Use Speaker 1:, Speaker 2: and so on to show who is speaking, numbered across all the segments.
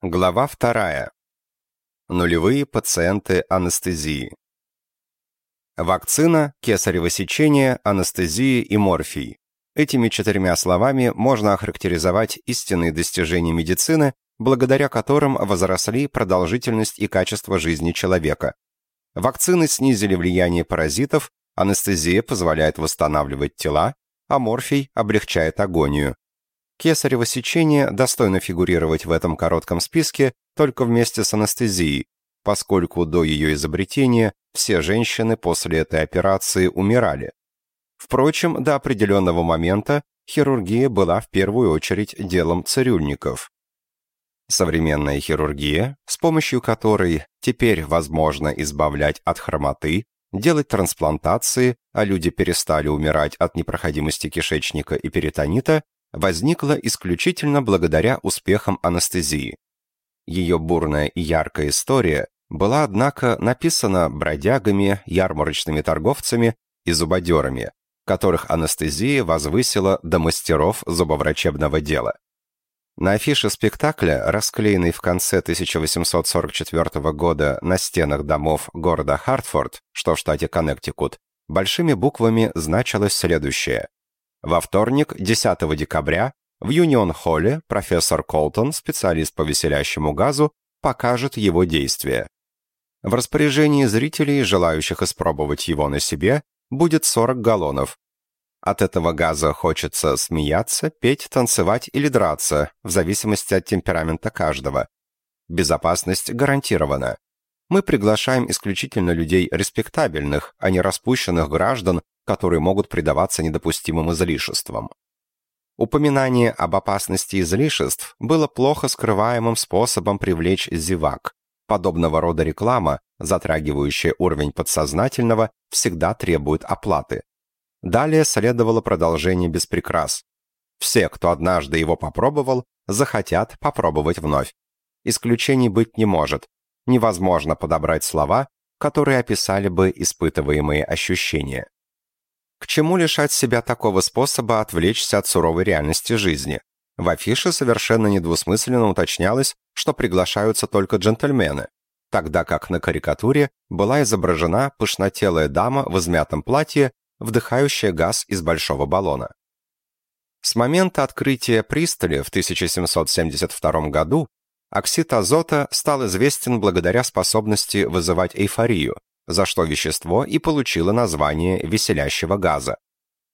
Speaker 1: Глава вторая. Нулевые пациенты анестезии. Вакцина, кесарево сечение, анестезия и морфий. Этими четырьмя словами можно охарактеризовать истинные достижения медицины, благодаря которым возросли продолжительность и качество жизни человека. Вакцины снизили влияние паразитов, анестезия позволяет восстанавливать тела, а морфий облегчает агонию. Кесарево сечение достойно фигурировать в этом коротком списке только вместе с анестезией, поскольку до ее изобретения все женщины после этой операции умирали. Впрочем, до определенного момента хирургия была в первую очередь делом цирюльников. Современная хирургия, с помощью которой теперь возможно избавлять от хромоты, делать трансплантации, а люди перестали умирать от непроходимости кишечника и перитонита, возникла исключительно благодаря успехам анестезии. Ее бурная и яркая история была, однако, написана бродягами, ярмарочными торговцами и зубодерами, которых анестезия возвысила до мастеров зубоврачебного дела. На афише спектакля, расклеенной в конце 1844 года на стенах домов города Хартфорд, что в штате Коннектикут, большими буквами значилось следующее. Во вторник, 10 декабря, в Юнион-холле профессор Колтон, специалист по веселящему газу, покажет его действия. В распоряжении зрителей, желающих испробовать его на себе, будет 40 галлонов. От этого газа хочется смеяться, петь, танцевать или драться, в зависимости от темперамента каждого. Безопасность гарантирована. Мы приглашаем исключительно людей респектабельных, а не распущенных граждан, которые могут предаваться недопустимым излишествам. Упоминание об опасности излишеств было плохо скрываемым способом привлечь зевак. Подобного рода реклама, затрагивающая уровень подсознательного, всегда требует оплаты. Далее следовало продолжение без прикрас. Все, кто однажды его попробовал, захотят попробовать вновь. Исключений быть не может. Невозможно подобрать слова, которые описали бы испытываемые ощущения. К чему лишать себя такого способа отвлечься от суровой реальности жизни? В афише совершенно недвусмысленно уточнялось, что приглашаются только джентльмены, тогда как на карикатуре была изображена пышнотелая дама в измятом платье, вдыхающая газ из большого баллона. С момента открытия Пристоли в 1772 году оксид азота стал известен благодаря способности вызывать эйфорию, за что вещество и получило название веселящего газа.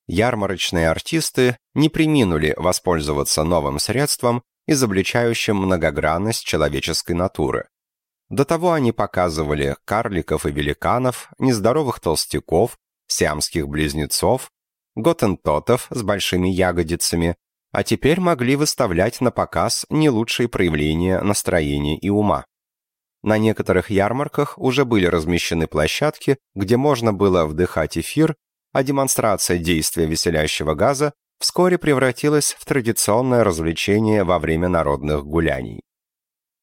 Speaker 1: Ярмарочные артисты не приминули воспользоваться новым средством, изобличающим многогранность человеческой натуры. До того они показывали карликов и великанов, нездоровых толстяков, сиамских близнецов, готентотов с большими ягодицами, а теперь могли выставлять на показ не лучшие проявления настроения и ума. На некоторых ярмарках уже были размещены площадки, где можно было вдыхать эфир, а демонстрация действия веселящего газа вскоре превратилась в традиционное развлечение во время народных гуляний.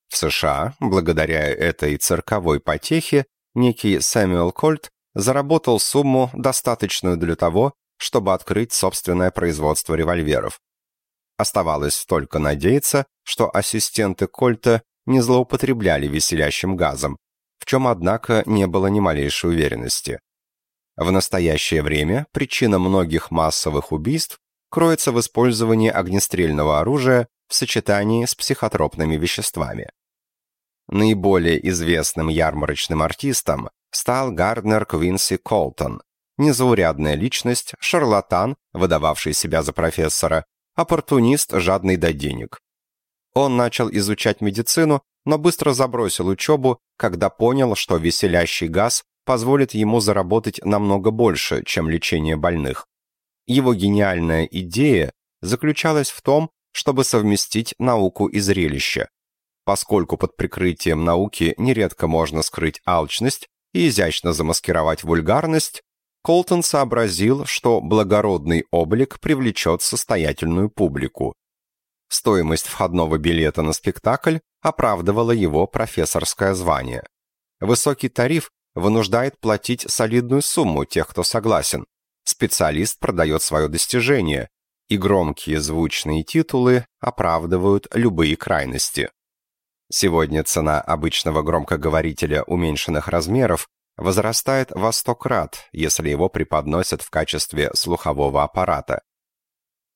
Speaker 1: В США, благодаря этой цирковой потехе, некий Сэмюэл Кольт заработал сумму, достаточную для того, чтобы открыть собственное производство револьверов. Оставалось только надеяться, что ассистенты Кольта не злоупотребляли веселящим газом, в чем, однако, не было ни малейшей уверенности. В настоящее время причина многих массовых убийств кроется в использовании огнестрельного оружия в сочетании с психотропными веществами. Наиболее известным ярмарочным артистом стал Гарднер Квинси Колтон, незаурядная личность, шарлатан, выдававший себя за профессора, оппортунист, жадный до денег. Он начал изучать медицину, но быстро забросил учебу, когда понял, что веселящий газ позволит ему заработать намного больше, чем лечение больных. Его гениальная идея заключалась в том, чтобы совместить науку и зрелище. Поскольку под прикрытием науки нередко можно скрыть алчность и изящно замаскировать вульгарность, Колтон сообразил, что благородный облик привлечет состоятельную публику. Стоимость входного билета на спектакль оправдывала его профессорское звание. Высокий тариф вынуждает платить солидную сумму тех, кто согласен. Специалист продает свое достижение, и громкие звучные титулы оправдывают любые крайности. Сегодня цена обычного громкоговорителя уменьшенных размеров возрастает во сто крат, если его преподносят в качестве слухового аппарата.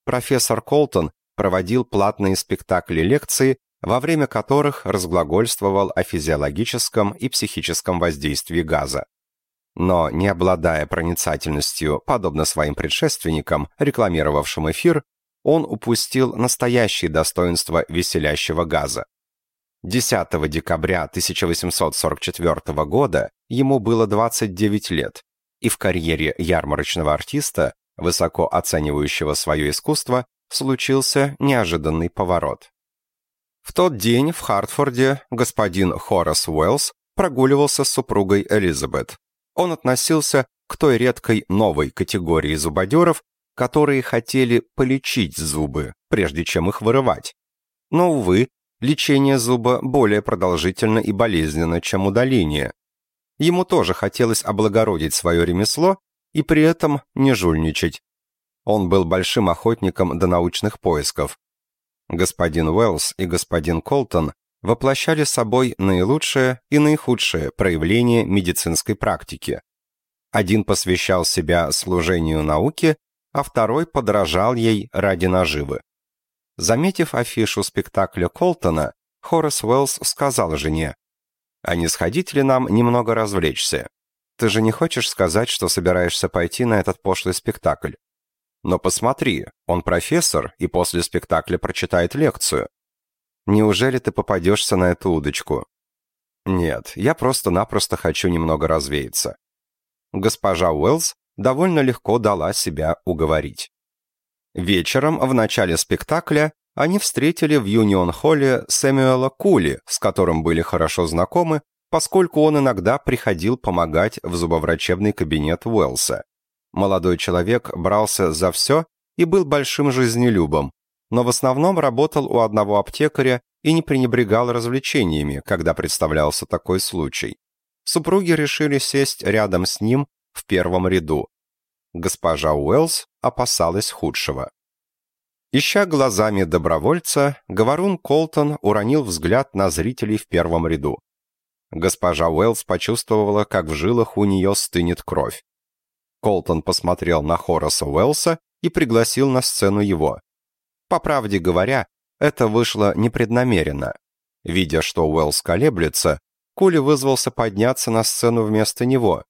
Speaker 1: Профессор Колтон проводил платные спектакли-лекции, во время которых разглагольствовал о физиологическом и психическом воздействии газа. Но, не обладая проницательностью, подобно своим предшественникам, рекламировавшим эфир, он упустил настоящие достоинства веселящего газа. 10 декабря 1844 года ему было 29 лет, и в карьере ярмарочного артиста, высоко оценивающего свое искусство, случился неожиданный поворот. В тот день в Хартфорде господин Хорас Уэллс прогуливался с супругой Элизабет. Он относился к той редкой новой категории зубодеров, которые хотели полечить зубы, прежде чем их вырывать. Но, увы, лечение зуба более продолжительно и болезненно, чем удаление. Ему тоже хотелось облагородить свое ремесло и при этом не жульничать. Он был большим охотником до научных поисков. Господин Уэллс и господин Колтон воплощали собой наилучшее и наихудшее проявление медицинской практики. Один посвящал себя служению науке, а второй подражал ей ради наживы. Заметив афишу спектакля Колтона, Хорас Уэллс сказал жене, «А не сходить ли нам немного развлечься? Ты же не хочешь сказать, что собираешься пойти на этот пошлый спектакль? Но посмотри, он профессор и после спектакля прочитает лекцию. Неужели ты попадешься на эту удочку? Нет, я просто-напросто хочу немного развеяться. Госпожа Уэллс довольно легко дала себя уговорить. Вечером, в начале спектакля, они встретили в Юнион-холле Сэмюэла Кули, с которым были хорошо знакомы, поскольку он иногда приходил помогать в зубоврачебный кабинет Уэллса. Молодой человек брался за все и был большим жизнелюбом, но в основном работал у одного аптекаря и не пренебрегал развлечениями, когда представлялся такой случай. Супруги решили сесть рядом с ним в первом ряду. Госпожа Уэллс опасалась худшего. Ища глазами добровольца, говорун Колтон уронил взгляд на зрителей в первом ряду. Госпожа Уэллс почувствовала, как в жилах у нее стынет кровь. Колтон посмотрел на Хораса Уэллса и пригласил на сцену его. По правде говоря, это вышло непреднамеренно. Видя, что Уэллс колеблется, Кули вызвался подняться на сцену вместо него.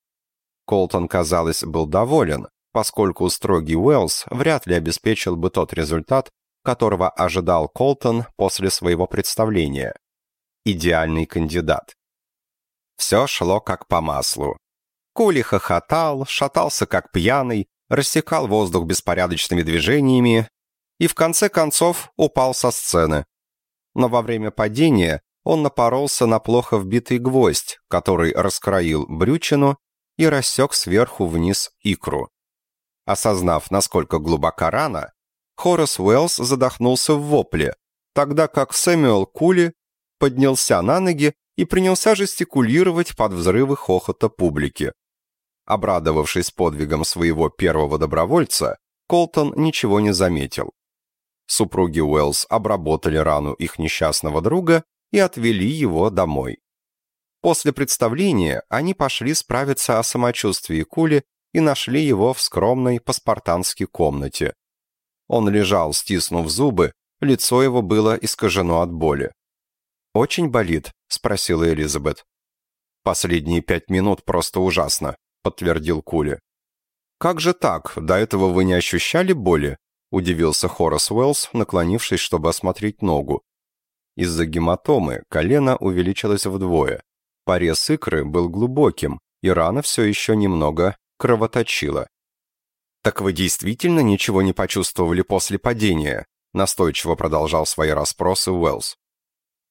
Speaker 1: Колтон, казалось, был доволен, поскольку строгий Уэллс вряд ли обеспечил бы тот результат, которого ожидал Колтон после своего представления. Идеальный кандидат. Все шло как по маслу. Кули хохотал, шатался как пьяный, рассекал воздух беспорядочными движениями и в конце концов упал со сцены. Но во время падения он напоролся на плохо вбитый гвоздь, который раскроил брючину и рассек сверху вниз икру. Осознав, насколько глубока рана, Хорас Уэллс задохнулся в вопле, тогда как Сэмюэл Кули поднялся на ноги и принялся жестикулировать под взрывы хохота публики. Обрадовавшись подвигом своего первого добровольца, Колтон ничего не заметил. Супруги Уэллс обработали рану их несчастного друга и отвели его домой. После представления они пошли справиться о самочувствии Кули и нашли его в скромной паспартанской комнате. Он лежал, стиснув зубы, лицо его было искажено от боли. «Очень болит?» — спросила Элизабет. «Последние пять минут просто ужасно подтвердил Кули. «Как же так? До этого вы не ощущали боли?» — удивился Хорас Уэллс, наклонившись, чтобы осмотреть ногу. Из-за гематомы колено увеличилось вдвое. Порез икры был глубоким, и рана все еще немного кровоточила. «Так вы действительно ничего не почувствовали после падения?» настойчиво продолжал свои расспросы Уэллс.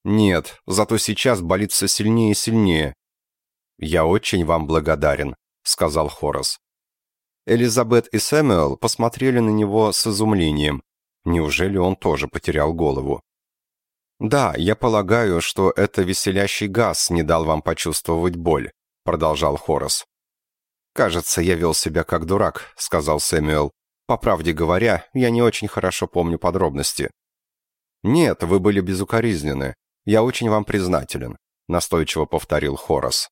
Speaker 1: «Нет, зато сейчас болит все сильнее и сильнее. Я очень вам благодарен», — сказал Хорас. Элизабет и Сэмюэл посмотрели на него с изумлением. Неужели он тоже потерял голову? «Да, я полагаю, что это веселящий газ не дал вам почувствовать боль», — продолжал Хорас. «Кажется, я вел себя как дурак», — сказал Сэмюэл. «По правде говоря, я не очень хорошо помню подробности». «Нет, вы были безукоризнены. Я очень вам признателен», — настойчиво повторил Хорас.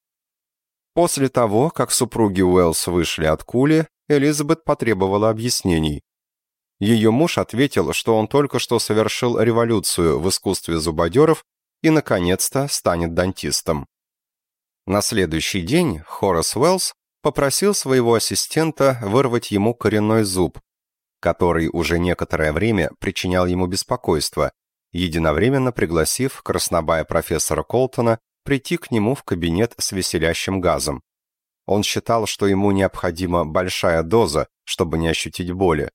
Speaker 1: После того, как супруги Уэллс вышли от кули, Элизабет потребовала объяснений. Ее муж ответил, что он только что совершил революцию в искусстве зубодеров и, наконец-то, станет дантистом. На следующий день Хорас Уэллс попросил своего ассистента вырвать ему коренной зуб, который уже некоторое время причинял ему беспокойство, единовременно пригласив краснобая профессора Колтона прийти к нему в кабинет с веселящим газом. Он считал, что ему необходима большая доза, чтобы не ощутить боли.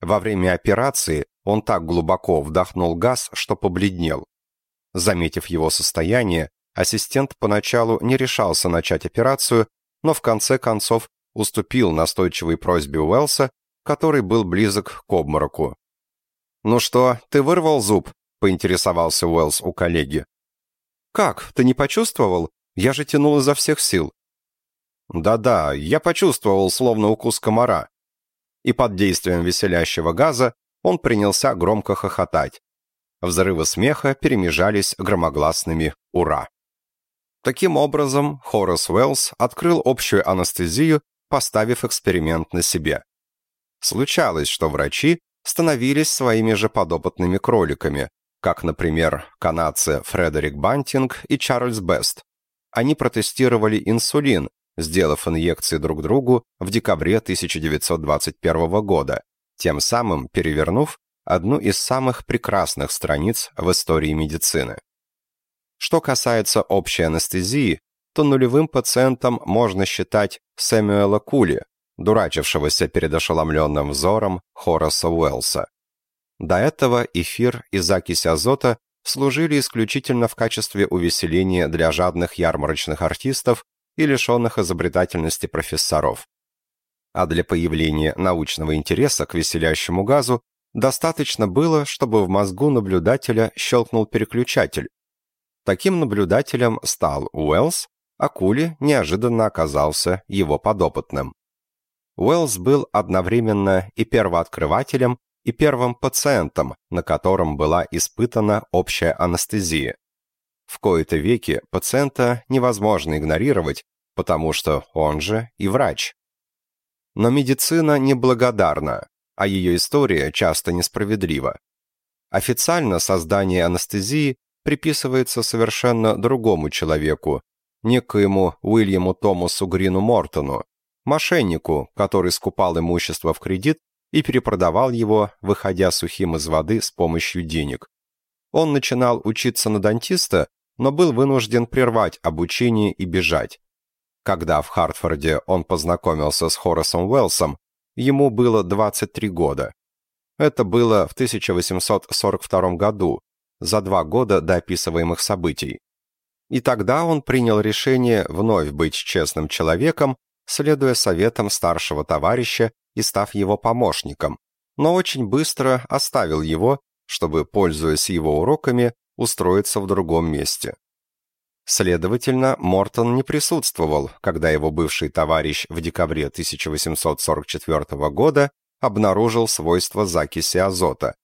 Speaker 1: Во время операции он так глубоко вдохнул газ, что побледнел. Заметив его состояние, ассистент поначалу не решался начать операцию, но в конце концов уступил настойчивой просьбе Уэлса, который был близок к обмороку. «Ну что, ты вырвал зуб?» — поинтересовался Уэллс у коллеги. «Как? Ты не почувствовал? Я же тянул изо всех сил». «Да-да, я почувствовал, словно укус комара». И под действием веселящего газа он принялся громко хохотать. Взрывы смеха перемежались громогласными «Ура!». Таким образом, Хорас Уэллс открыл общую анестезию, поставив эксперимент на себе. Случалось, что врачи становились своими же подопытными кроликами, как, например, канадцы Фредерик Бантинг и Чарльз Бест. Они протестировали инсулин, сделав инъекции друг другу в декабре 1921 года, тем самым перевернув одну из самых прекрасных страниц в истории медицины. Что касается общей анестезии, то нулевым пациентом можно считать Сэмюэла Кули, дурачившегося перед ошеломленным взором Хораса Уэллса. До этого эфир и закись азота служили исключительно в качестве увеселения для жадных ярмарочных артистов и лишенных изобретательности профессоров. А для появления научного интереса к веселящему газу достаточно было, чтобы в мозгу наблюдателя щелкнул переключатель. Таким наблюдателем стал Уэллс, а Кули неожиданно оказался его подопытным. Уэллс был одновременно и первооткрывателем, и первым пациентом, на котором была испытана общая анестезия. В кои-то веки пациента невозможно игнорировать, потому что он же и врач. Но медицина неблагодарна, а ее история часто несправедлива. Официально создание анестезии приписывается совершенно другому человеку, некоему Уильяму Томасу Грину Мортону, мошеннику, который скупал имущество в кредит и перепродавал его, выходя сухим из воды с помощью денег. Он начинал учиться на дантиста, но был вынужден прервать обучение и бежать. Когда в Хартфорде он познакомился с Хорасом Уэллсом, ему было 23 года. Это было в 1842 году, за два года до описываемых событий. И тогда он принял решение вновь быть честным человеком, следуя советам старшего товарища и став его помощником, но очень быстро оставил его, чтобы, пользуясь его уроками, устроиться в другом месте. Следовательно, Мортон не присутствовал, когда его бывший товарищ в декабре 1844 года обнаружил свойства закиси азота.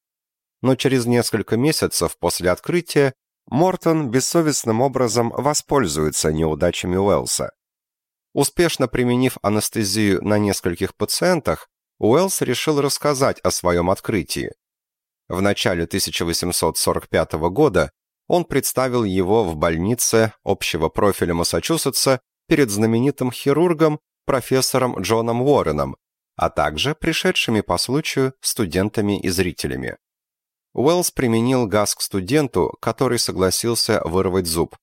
Speaker 1: Но через несколько месяцев после открытия Мортон бессовестным образом воспользуется неудачами Уэллса. Успешно применив анестезию на нескольких пациентах, Уэллс решил рассказать о своем открытии. В начале 1845 года он представил его в больнице общего профиля Массачусетса перед знаменитым хирургом профессором Джоном Уорреном, а также пришедшими по случаю студентами и зрителями. Уэллс применил газ к студенту, который согласился вырвать зуб.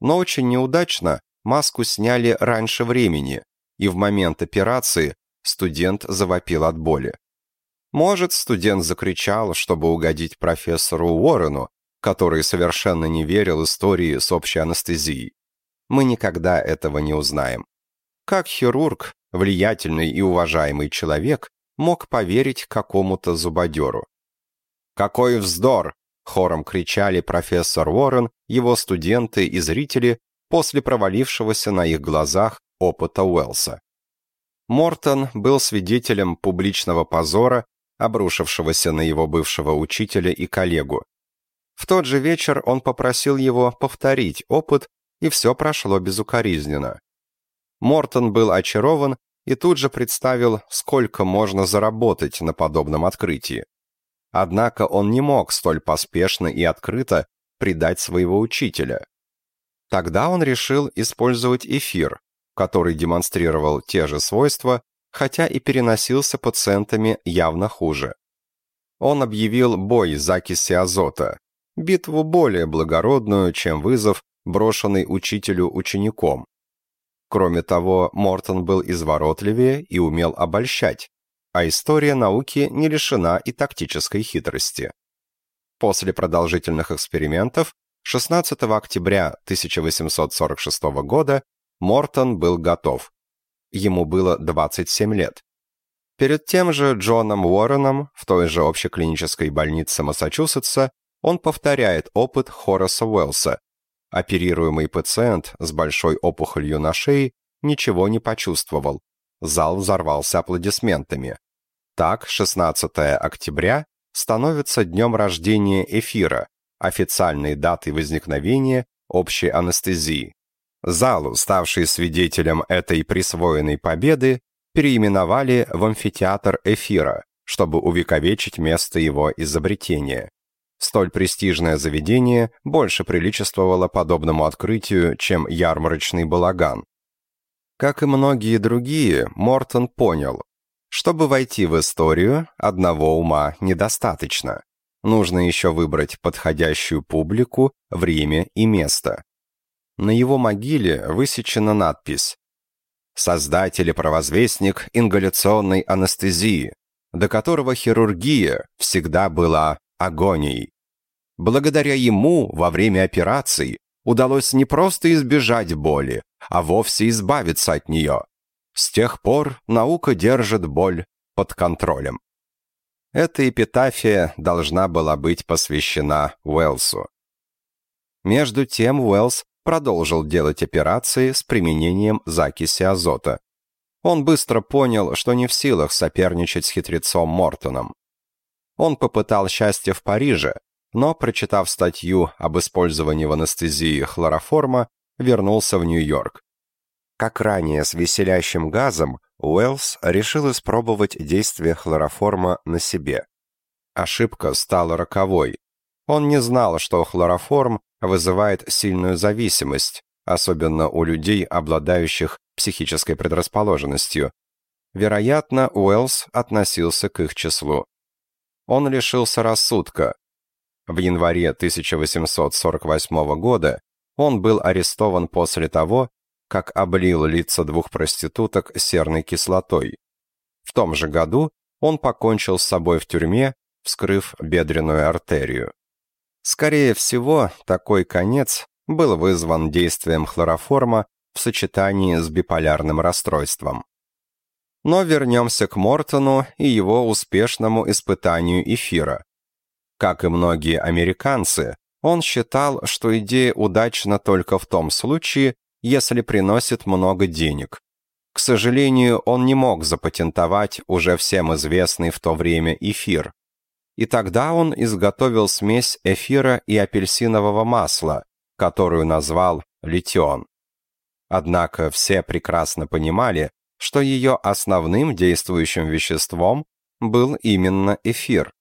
Speaker 1: Но очень неудачно маску сняли раньше времени, и в момент операции студент завопил от боли. Может, студент закричал, чтобы угодить профессору Уоррену, который совершенно не верил истории с общей анестезией. Мы никогда этого не узнаем. Как хирург, влиятельный и уважаемый человек, мог поверить какому-то зубодеру? «Какой вздор!» — хором кричали профессор Уоррен, его студенты и зрители, после провалившегося на их глазах опыта Уэллса. Мортон был свидетелем публичного позора, обрушившегося на его бывшего учителя и коллегу. В тот же вечер он попросил его повторить опыт, и все прошло безукоризненно. Мортон был очарован и тут же представил, сколько можно заработать на подобном открытии. Однако он не мог столь поспешно и открыто предать своего учителя. Тогда он решил использовать эфир, который демонстрировал те же свойства, хотя и переносился пациентами явно хуже. Он объявил бой закиси азота, битву более благородную, чем вызов, брошенный учителю учеником. Кроме того, Мортон был изворотливее и умел обольщать, а история науки не лишена и тактической хитрости. После продолжительных экспериментов 16 октября 1846 года Мортон был готов. Ему было 27 лет. Перед тем же Джоном Уорреном в той же общеклинической больнице Массачусетса он повторяет опыт Хораса Уэллса. Оперируемый пациент с большой опухолью на шее ничего не почувствовал. Зал взорвался аплодисментами. Так, 16 октября становится днем рождения эфира, официальной датой возникновения общей анестезии. Залу, ставший свидетелем этой присвоенной победы, переименовали в амфитеатр эфира, чтобы увековечить место его изобретения. Столь престижное заведение больше приличествовало подобному открытию, чем ярмарочный балаган. Как и многие другие, Мортон понял, чтобы войти в историю, одного ума недостаточно. Нужно еще выбрать подходящую публику, время и место. На его могиле высечена надпись «Создатель и провозвестник ингаляционной анестезии, до которого хирургия всегда была агонией. Благодаря ему во время операций удалось не просто избежать боли, а вовсе избавиться от нее. С тех пор наука держит боль под контролем. Эта эпитафия должна была быть посвящена Уэллсу. Между тем Уэллс продолжил делать операции с применением закиси азота. Он быстро понял, что не в силах соперничать с хитрецом Мортоном. Он попытал счастье в Париже, но, прочитав статью об использовании в анестезии хлороформа, вернулся в Нью-Йорк. Как ранее с веселящим газом, Уэллс решил испробовать действие хлороформа на себе. Ошибка стала роковой. Он не знал, что хлороформ вызывает сильную зависимость, особенно у людей, обладающих психической предрасположенностью. Вероятно, Уэллс относился к их числу. Он лишился рассудка. В январе 1848 года он был арестован после того, как облил лица двух проституток серной кислотой. В том же году он покончил с собой в тюрьме, вскрыв бедренную артерию. Скорее всего, такой конец был вызван действием хлороформа в сочетании с биполярным расстройством. Но вернемся к Мортону и его успешному испытанию эфира. Как и многие американцы, он считал, что идея удачна только в том случае, если приносит много денег. К сожалению, он не мог запатентовать уже всем известный в то время эфир. И тогда он изготовил смесь эфира и апельсинового масла, которую назвал литион. Однако все прекрасно понимали, что ее основным действующим веществом был именно эфир.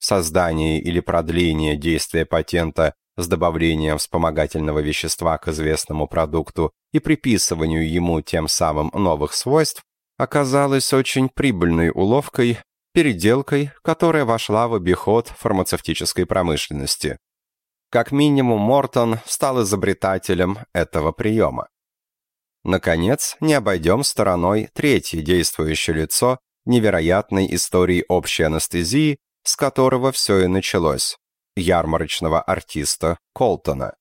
Speaker 1: Создание или продление действия патента с добавлением вспомогательного вещества к известному продукту и приписыванию ему тем самым новых свойств, оказалось очень прибыльной уловкой, переделкой, которая вошла в обиход фармацевтической промышленности. Как минимум, Мортон стал изобретателем этого приема. Наконец, не обойдем стороной третье действующее лицо невероятной истории общей анестезии, с которого все и началось ярмарочного артиста Колтона.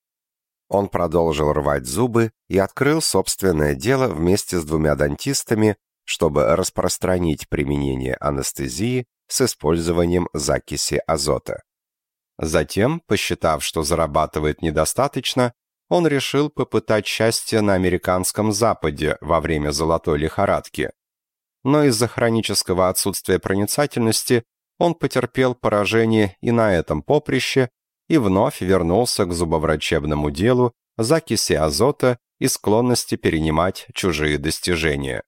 Speaker 1: Он продолжил рвать зубы и открыл собственное дело вместе с двумя дантистами, чтобы распространить применение анестезии с использованием закиси азота. Затем, посчитав, что зарабатывает недостаточно, он решил попытать счастье на американском Западе во время золотой лихорадки. Но из-за хронического отсутствия проницательности он потерпел поражение и на этом поприще и вновь вернулся к зубоврачебному делу закиси азота и склонности перенимать чужие достижения.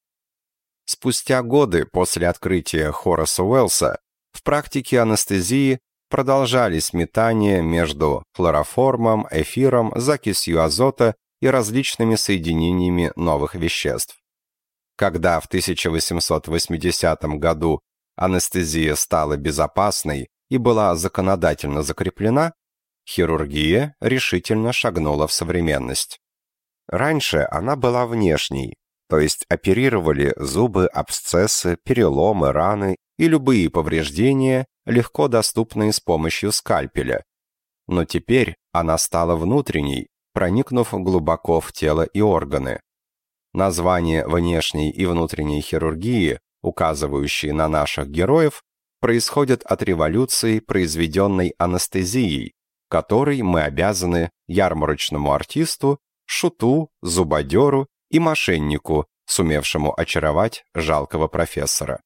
Speaker 1: Спустя годы после открытия Хораса Уэллса в практике анестезии продолжались метания между хлороформом, эфиром, закисью азота и различными соединениями новых веществ. Когда в 1880 году анестезия стала безопасной и была законодательно закреплена, хирургия решительно шагнула в современность. Раньше она была внешней, то есть оперировали зубы, абсцессы, переломы, раны и любые повреждения, легко доступные с помощью скальпеля. Но теперь она стала внутренней, проникнув глубоко в тело и органы. Название внешней и внутренней хирургии, указывающие на наших героев, происходят от революции, произведенной анестезией, которой мы обязаны ярмарочному артисту, шуту, зубодеру и мошеннику, сумевшему очаровать жалкого профессора.